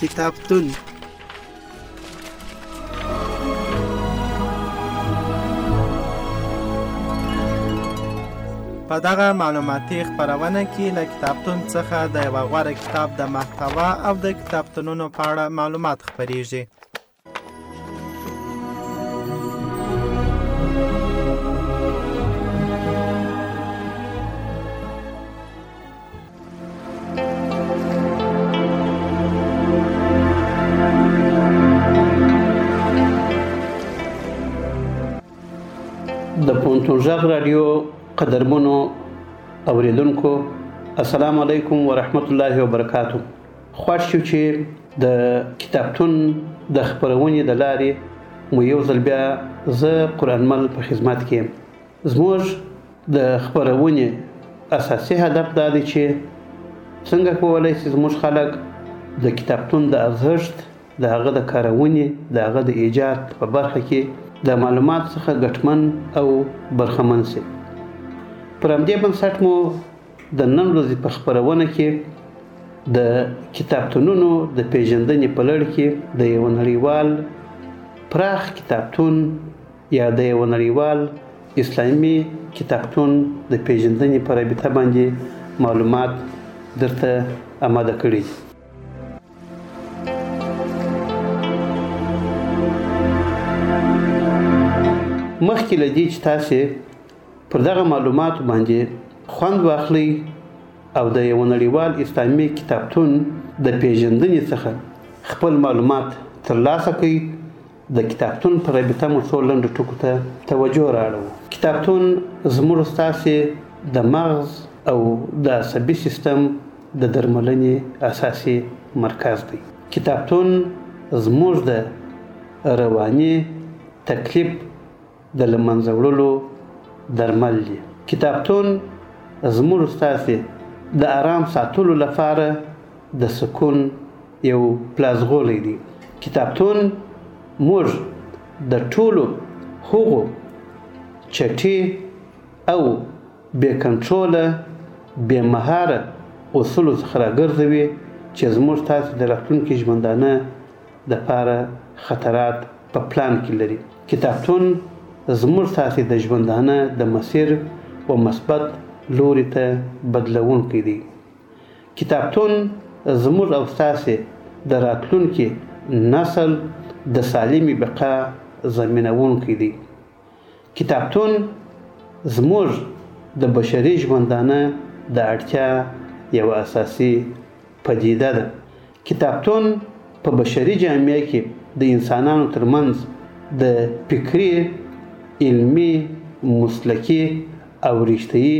کتابتون په دغه معلوماتي خبرونه کې له کتابتون څخه د یو غوره کتاب د محتوا او د کتابتونونو په اړه معلومات خبرېږي. د پونتون ژغ رادیو قدرمنو اوریدونکو السلام علیکم ورحمت الله وبرکاتو خوښ یو چې د کتابتون د خپرونې د لارې مو یو ځل بیا زه قرآنمل په خدمت کې زموږ د خپرونې اساسي هدف دا دی چې څنګه کولای شي زموږ خلک د کتابتون د ارزښت د هغه د کارونې د هغه د ایجاد په برخه کې د معلومات څخه ګټمن او برخمن شي پر همدې بنسټ مو د نن ورځې په خپرونه کې د کتابتونونو د پیژندنې په لړ کې د یو نړیوال پراخ کتابتون یا د یو نړیوال اسلامي کتابتون د پیژندنې په رابطه باندې معلومات درته آماده کړي دي مخکې له دې چې تاسو پر دغه معلوماتو باندې خوند واخلئ او د یو نړیوال اسلامي کتابتون د پیژندنې څخه خپل معلومات ترلاسه کړئ د کتابتون پر رابطه مو څو لنډو ټکو ته توجه راړوو کتابتون زموږ ستاسې د مغز او د عصبي سیستم د درملنې اساسي مرکز دی کتابتون زموږ د رواني تکلیف د له منځه وړلو درمل دي. کتابتون زموږ ستاسې د ارام ساتلو لپاره د سکون یو پلازغولی دی. کتابتون موږ د ټولو هغو چټي او بې کنټروله، بې مهاره اصولو څخه راګرځوي چې زموږ ستاسې د راتلونکي ژوندانه دپاره خطرات په پلان کې لري. کتابتون زموږ تاسې د ژوندانه د مسیر و مثبت لوري ته بدلوونکی دی. کتابتون زموږ او ستاسې د راتلونکي نسل د سالمې بقا ضمینوونکی دی. کتابتون زموږ د بشري ژوندانه د اړتیا یوه اساسي پدیده ده. کتابتون په بشري جامعه کې د انسانانو ترمنځ د فکري، علمي، مسلکي او رشتهيي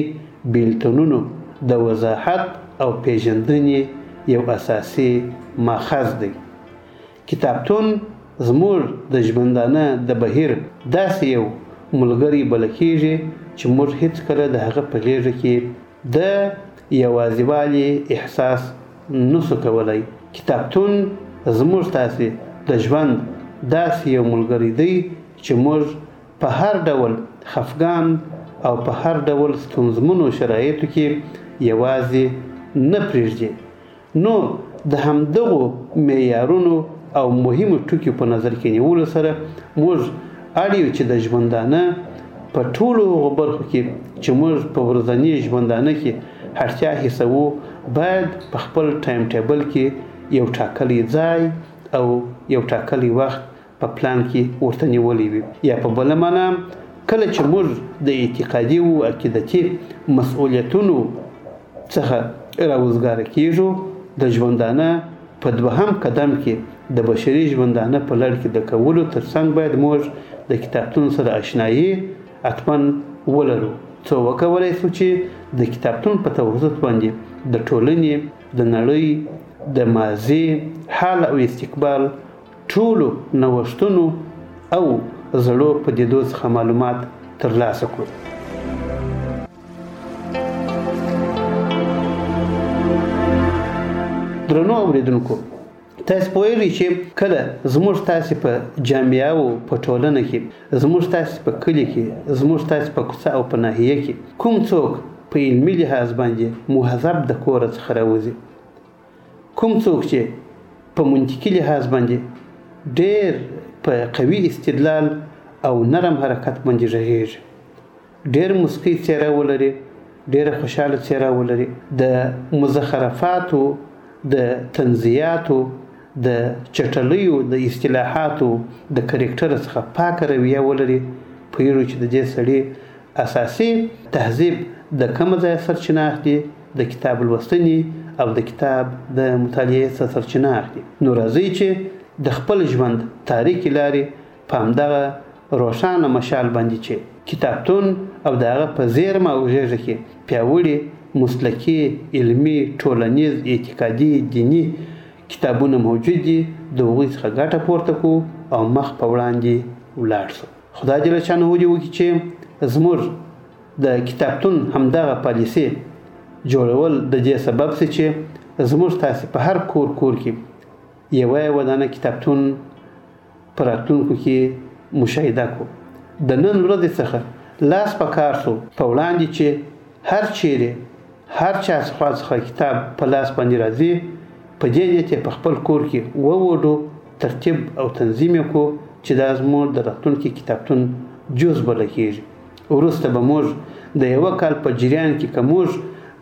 بېلتونونو د وضاحت او پېژندنې یو اساسي ماخذ دی. کتابتون زموږ د ژبندانه د بهیر داسې یو ملګری بلل کېږي چې موږ هېڅکله د هغه په غېږه کې د یوازي والي احساس نه سو کولای، کتابتون زموږ تاسي د ژوند داسي یو ملګری دی چي موږ په هر ډول خفګان او په هر ډول ستونزمنو شرایطو کي یوازي نه پریږدي نو د همدغو معیارونو او مهمو ټکیو په نظر کې نیولو سره موږ اړ یو چې د ژوندانه په ټولو هغو برخو کې چې موږ په ورځني ژوندانه کې اړتیا حسوو باید په خپل ټایم ټیبل کې یو ټاکلی ځای او یو ټاکلی وخت په پلان کې ورته نیولی وي یا په بله معنا کله چې موږ د اعتقادي او عقیدتي مسؤلیتونو څخه راوزګاره کیږو د ژوندانه په دوهم قدم کې د بشري ژوندانه په لړ کې د کولو ترڅنګ باید موږ د کتابتون سره اشنایي حتما ولرو څو وکولای شو چې د کتابتون په توسط باندې د ټولنې د نړۍ د ماضي حال او استقبال ټولو نوښتونو او زړو پدیدو څخه معلومات ترلاسه کړو. درنو اوریدونکو تاسو پوهیږئ چې کله زموږ تاسو په جامعه او په ټولنه کې زموږ تاسو په کلی کې زموږ تاسو په کوڅه او په ناحیه کې کوم څوک په علمي لحاظ باندې مهذب د کوره څخه راوځي کوم څوک چې په منطقي لحاظ باندې ډېر په قوي استدلال او نرم حرکت باندې غږېږي ډېر مسکی څېره ولري ډېره خوشاله څېره ولري د مزخرفاتو د تنزیاتو د چټلیو د اصطلاحاتو د کرکټر څخه پاکه رویه ولري پوهېږو چې د دې سړي اساسي تهذیب د کومه ځایه سرچینه اخلي؟ د کتاب لوستنې او د کتاب د مطالعې څخه سرچینه اخلي. نو راځئ چې د خپل ژوند تاریکې لارې په همدغه روښانه مشال باندې چې کتابتون او د هغه په زېرمه او غېږه کې پیاوړي، مسلکي، علمي، ټولنیز، اعتقادي، دیني کتابونه موجود دي، د هغوی څخه ګټه پورته کړو او مخ په وړاندې ولاړ شو. خدای جل شانه دې وکړي چې زموږ د کتابتون همدغه پالیسي جوړول د دې سبب سي چې زموږ تاسو په هر کور کور کې یوه ودانه کتابتون پر راتلونکو کې مشاهده کو د نن ورځې څخه لاس په کار سو په وړاندې چې هر چیرې هر چا څخه څخه کتاب په لاس باندې راځي په دې نیت یې په خپل کور کې ووډو ترتیب او تنظیم یې کو چې دا زموږ د راتلونکي کتابتون جز بل کېږي وروسته به موږ د یو کال په جریان کې که موږ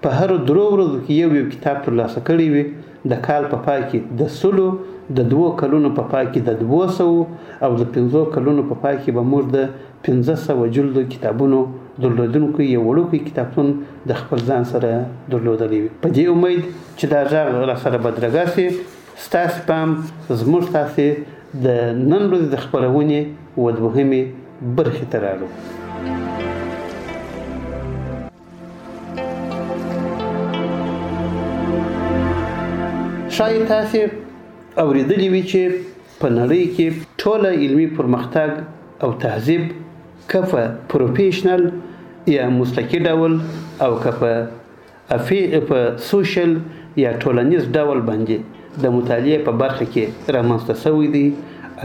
په هر درو ورځو کې یو یو کتاب ترلاسه کړی وي د کال په پای کې د سلو، د دوو کلونو په پای کې د دوو سوو او د پنځو کلونو په پای کې به موږ د پنځه سوه جلدو کتابونو درلودونکی یو وړوکی کتابتون د خپل ځان سره درلودلی وي. په دې امید چې دا ږغ راسره بدرګه شي، ستاسې پام زموږ تاسې د نن ورځې د خپرونې و دوهمې برخې ته رااړوو. ښایي تاسې اوریدلي وي چې په نړۍ کې ټوله علمي پرمختګ او تهذیب که په پروفیشنل یا مسلکي ډول او که په افی په سوشل یا ټولنیز ډول باندې د مطالعې په برخه کې رامنځته شوی دی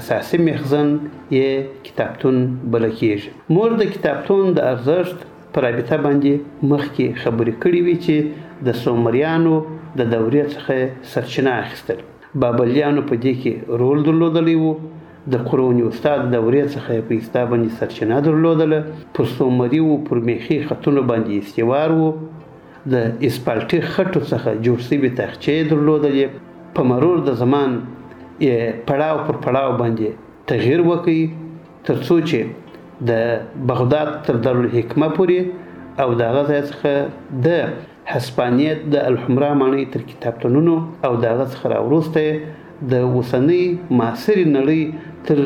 اساسي مخزن یې کتابتون بلل کېږي موږ د کتابتون د ارزښت په رابطه باندې مخکې خبرې کړې وي چې د سومریانو د دورې څخه سرچینه اخیستل بابلیانو په دې کې رول درلودلی وو د قرون وسطا د دورې څخه په ایستا باندې سرچینه درلودله پر سومری وو پر میخي خطونو باندې استوار وو د اسپالټي خټو څخه جوړ شوي تاخچې درلودلې په مرور د زمان یې پړاو پر پړاو باندې تغیر وکړي تر څو چې د بغداد تر دارالحکمه پورې او د هغه ځای څخه د هسپانیې د الحمرا ماڼۍ تر کتابتونونو او د هغه څخه راوروسته د اوسنۍ معاصرې نړۍ تر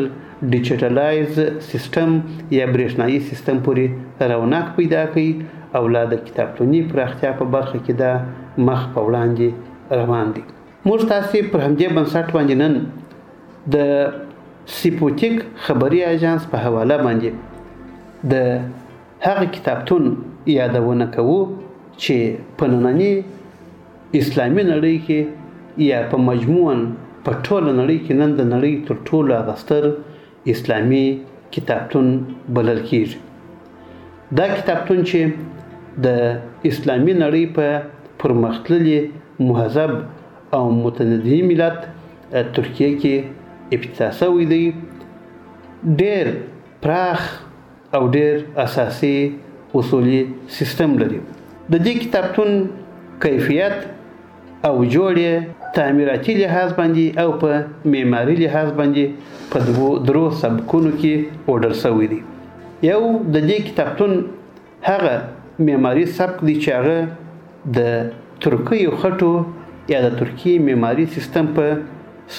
ډیجیټلایز سیستم یا برېښنایي سیستم پورې رونق پیدا کوي او لا د کتابتوني پراختیا په برخه کې دا مخ په وړاندې روان دی موږ تاسې پر همدې بنسټ باندې نن د سیپوتیک خبري اژانس په حواله باندې د هغه کتابتون یادونه کوو چې په نننی اسلامي نړۍ کې یا په مجموعاً په ټوله نړۍ کې نن د نړۍ تر ټولو هغه ستر اسلامي کتابتون بلل کیږي دا کتابتون چې د اسلامي نړۍ په پرمختللي مهذب او متندي ملت ترکیه کې ابتدا شوی دی ډېر پراخ او ډېر اساسي اصولي سیستم لري. د دې کتابتون کیفیت او جوړ یې تعمیراتي لحاظ باندې او په معماري لحاظ باندې په دوو درو سبکونو کې اوډل شوی دی. یو د دې کتابتون هغه معماري سبک دی چې هغه د ترکیو خټو یا د ترکیې معماري سیستم په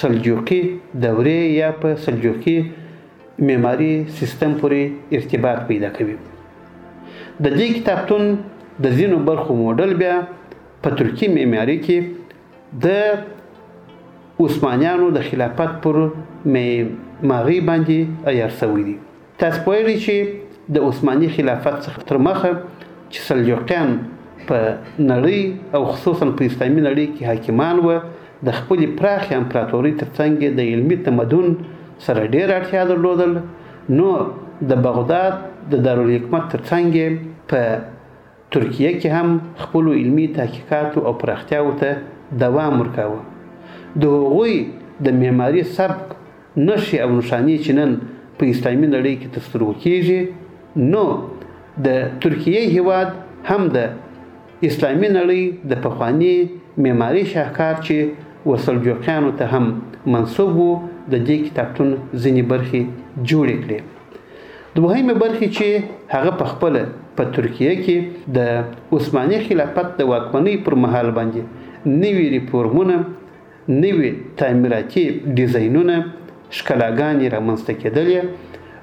سلجوقي دورې یا په سلجوقي معماري سیستم پورې ارتباط پیدا کوي د دې کتابتون د ځینو برخو موډل بیا په ترکی معماري کې د عثمانیانو د خلافت پر معماري باندې ایار شوی دی تاسو پوهیږئ چې د عثماني خلافت څخه تر مخه چې سلجوقیان په نړۍ او خصوصا په اسلامي نړۍ کې حاکمان و د خپلې پراخې امپراتورۍ ترڅنګ یې د علمي تمدن سره ډېر اړتیا درلودل نو د بغداد د دارالحکمت ترڅنګ یې په ترکیه کې هم خپلو علمي تحقیقاتو او پراختیاو ته دوام ورکاوه د هغوی د معماري سبک نښې او نښانې چې نن په اسلامي نړۍ کې تر سترګو کېږي نو د ترکیې هیواد هم د اسلامي نړۍ د پخواني معماري شاهکار چې وسلجوقیانو ته هم منسوب وو د دې کتابتون ځینې برخې جوړې کړې. دوهمې برخې چې هغه په خپله په ترکیه کې د عثماني خلافت د واکمنۍ پر مهال باندې نوي ریفورمونه نوي تعمیراتي ډیزاینونه، ښکلاګانې رامنځته کېدلې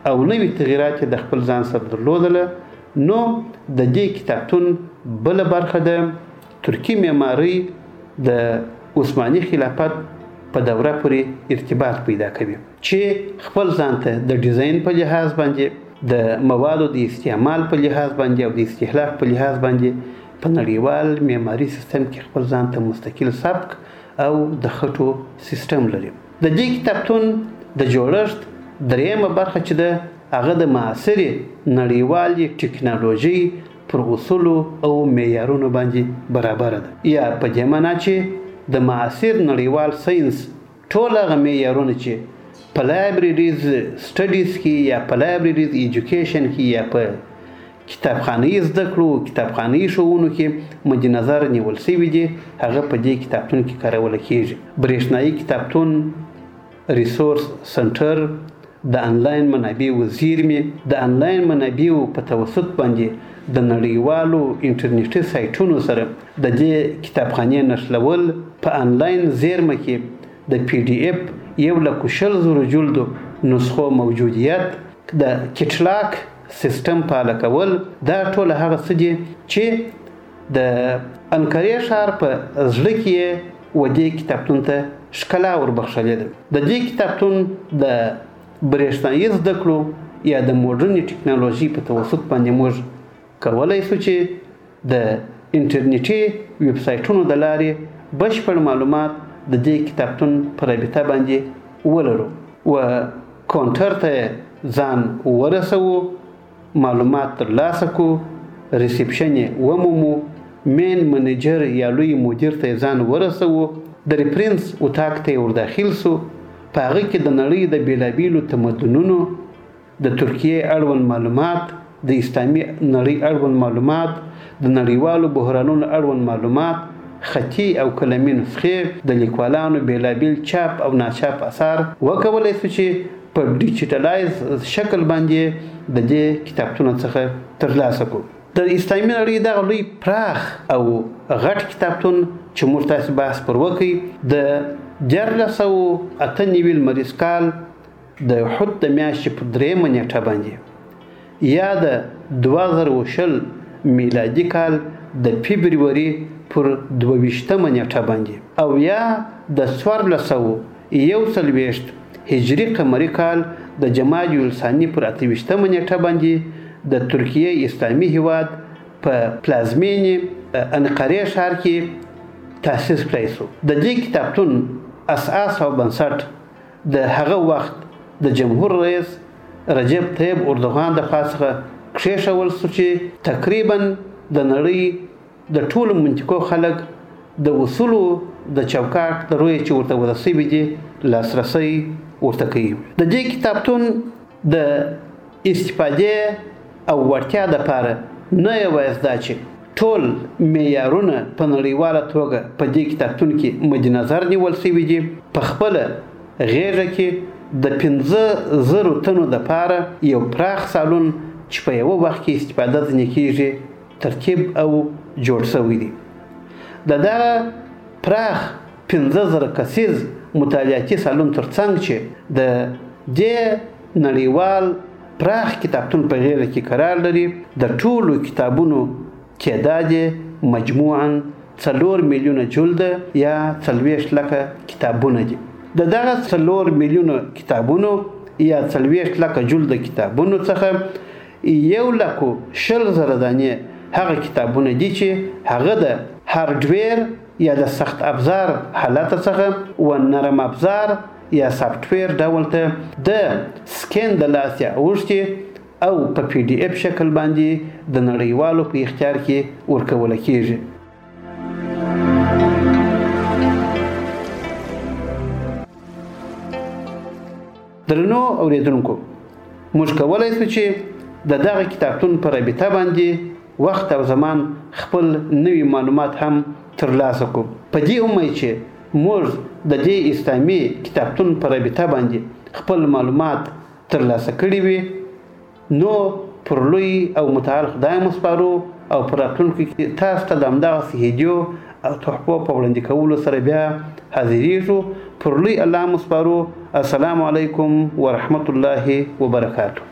او نوي تغیرات یې د خپل ځان سره درلودله نو د دې کتابتون بله برخه د ترکي معمارۍ د عثماني خلافت په دوره پورې ارتباط پیدا کوي. چې خپل ځان ته د ډیزاین په لحاظ باندې، د موادو د استعمال په لحاظ باندې او د استهلاک په لحاظ باندې په نړیوال معماري سیستم کې خپل ځان ته مستقل سبک او د خټو سیستم لري. د دې کتابتون د جوړښت درېیمه برخه چې ده، هغه د معاصرې نړیوالې ټکنالوژۍ پر اصولو او معیارونو باندې برابره ده، یا په دې معنا چې د معاصر نړیوال ساینس ټول هغه معیارونه چې په لایبریریز سټډیز کې یا په لایبریریز ایجوکیشن کې یا په کتابخانه زده کړو کتابخانه ښوونو کې مد نظر نیول شوي دي هغه په دې کتابتون کې کارول کیږي برېښنايي کتابتون ریسورس سنټر د انلاین منابعو زیرمې د انلاین منابعو په توسط باندې د نړیوالو انټرنیټي سایټونو سره د دې کتابخانې نښلول په انلاین زیرمه کې د پي ډي اف یو لکو شل زرو جلدو نسخو موجودیت د کټلاک سیستم فعاله کول دا ټول هغه څه دي چې د انقرې ښار په زړه کې یې و دې کتابتون ته ښکلا وربخښلې ده. د دې کتابتون د برېښنايي زده کړو یا د موډرنې ټکنالوژي په توسط باندې موږ کولای شو چې د انټرنیټي ویب سایټونو د لارې بشپړ معلومات د دې کتابتون په رابطه باندې ولرو و کونټر ته ځان ورسوو معلومات تر لاسه کړو، ریسیپشن یې ومومو، مین منیجر یا لوی مدیر ته یې ځان ورسوو، د ریفرینس اتاق ته یې ورداخل شو، په هغه کې د نړۍ د بېلابېلو تمدنونو، د ترکیې اړوند معلومات، د اسلامي نړۍ اړوند معلومات، د نړیوالو بحرانونو اړوند معلومات، خطي او قلمي نسخې، د لیکوالانو بېلابېل چاپ او ناچاپ اثار وکولای شو چې په ډیجیټلایز شکل باندې د دې کتابتون څخه ترلاسه کړو د اسلامي نړۍ دغه لوی پراخ او غټ کتابتون چې موږ تاسو بحث پر وکړي د 1498 لمریز کال د حوت د میاشتې په درېیمه نیټه باندې یا د دوه زره او شل میلادي کال د فبروري پر دوه ویشت مه نېټه باندې او یا د څوارلس سوه یو څلوېښت هجري قمري کال د جمادي الثاني پر اته ویشت مه نېټه باندې د ترکیې اسلامي هېواد په پلازمېنې انقرې ښار کې تاسیس کړای شو. د دې کتابتون اساس او بنسټ د هغه وخت د جمهور رئیس رجب طیب اردوغان د خوا څخه کښېښول شو چې تقریباً د نړۍ د ټولو منطقو خلک د اصولو د چوکاټ د رویې چې ورته وضع شوي دي لاسرسی ورته کوي. د دې کتابتون د استفادې او وړتیا لپاره نه یوازې دا چې ټول معیارونه په نړیواله توګه په دې کتابتون کې مد نظر نیول شوي دي په خپله غېږه کې د پنځه زرو تنو دپاره یو پراخ سالون چې په یوه وخت کې استفاده ځنې کېږي ترتیب او جوړ شوی دی د دغه پراخ پنځه زره کسیز مطالعاتي سالون ترڅنګ چې د دې نړیوال پراخ کتابتون په غېړه کې قرار لري، د ټولو کتابونو تعداد یې مجموعاً څلور میلیونه جلده یا څلوېښت لکه کتابونه دي. د دغه څلور میلیونه کتابونو یا څلوېښت لکه جلده کتابونو څخه یو لکو شل زره دانې هغه کتابونه دي چې هغه د هارډویر یا د سخت افزار حالت څخه و نرم افزار یا سافټویر ډول ته د سکین د لاسه اوښتي او په پی ډی اف شکل باندې د نړیوالو په اختیار کې ورکول کیږي درنو اوریدونکو موږ کولای شو چې د دغه کتابتون پر رابطه باندې وخت او زمان خپل نوي معلومات هم ترلاسه کړو په دې امید چې موږ د دې اسلامي کتابتون په رابطه باندې خپل معلومات تر لاسه کړي وي نو پر لوی او متعال خدای مو سپارو او پر راتلونکو کې تاسو ته د همدغه سهیدیو او تحفو په وړاندې کولو سره بیا حاضریږو پر لوی الله مو سپارو السلام علیکم ورحمت الله وبرکاته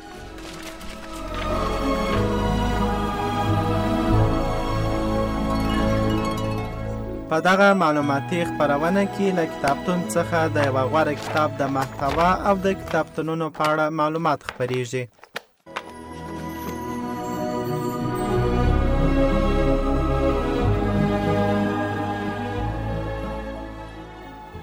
په دغه معلوماتي خبرونه کې له کتابتون څخه د یو غوره کتاب د محتوا او د کتابتونونو په اړه معلومات خبرېږي.